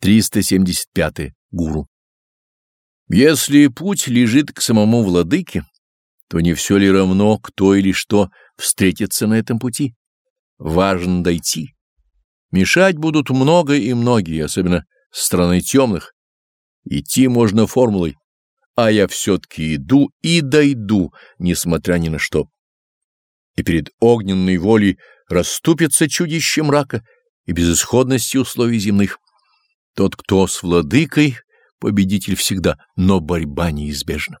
375. Гуру. Если путь лежит к самому владыке, то не все ли равно, кто или что встретится на этом пути? Важно дойти. Мешать будут много и многие, особенно с стороны темных. Идти можно формулой, а я все-таки иду и дойду, несмотря ни на что. И перед огненной волей расступится чудище мрака и безысходности условий земных. Тот, кто с владыкой, победитель всегда, но борьба неизбежна.